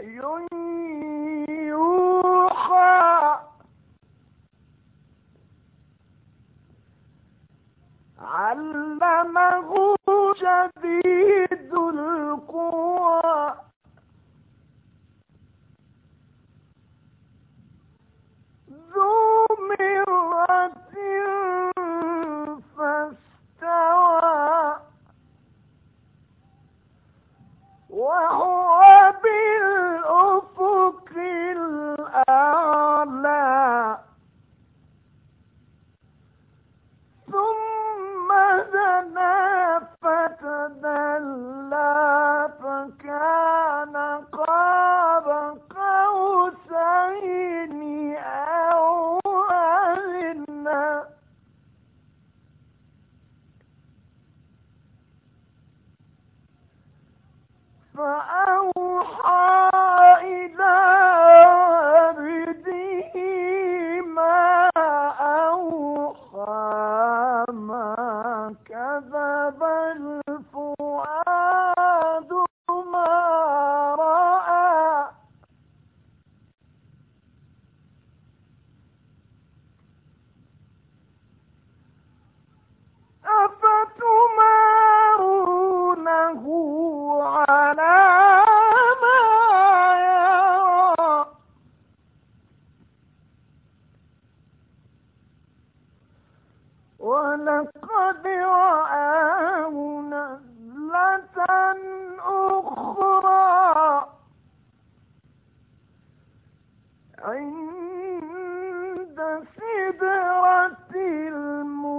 وحي يوحى. علمه شديد فأوحى نزلة أخرى. عند سدرة المنتهى.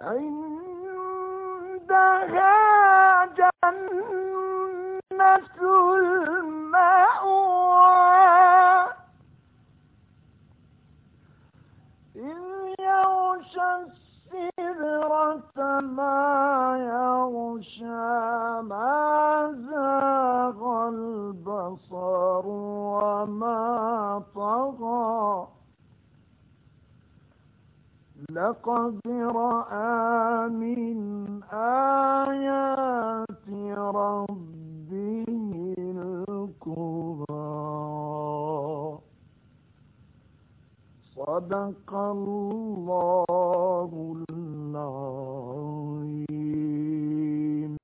عندها جنة المأوى لقد رأى من آيات ربه الكبرى. صدق الله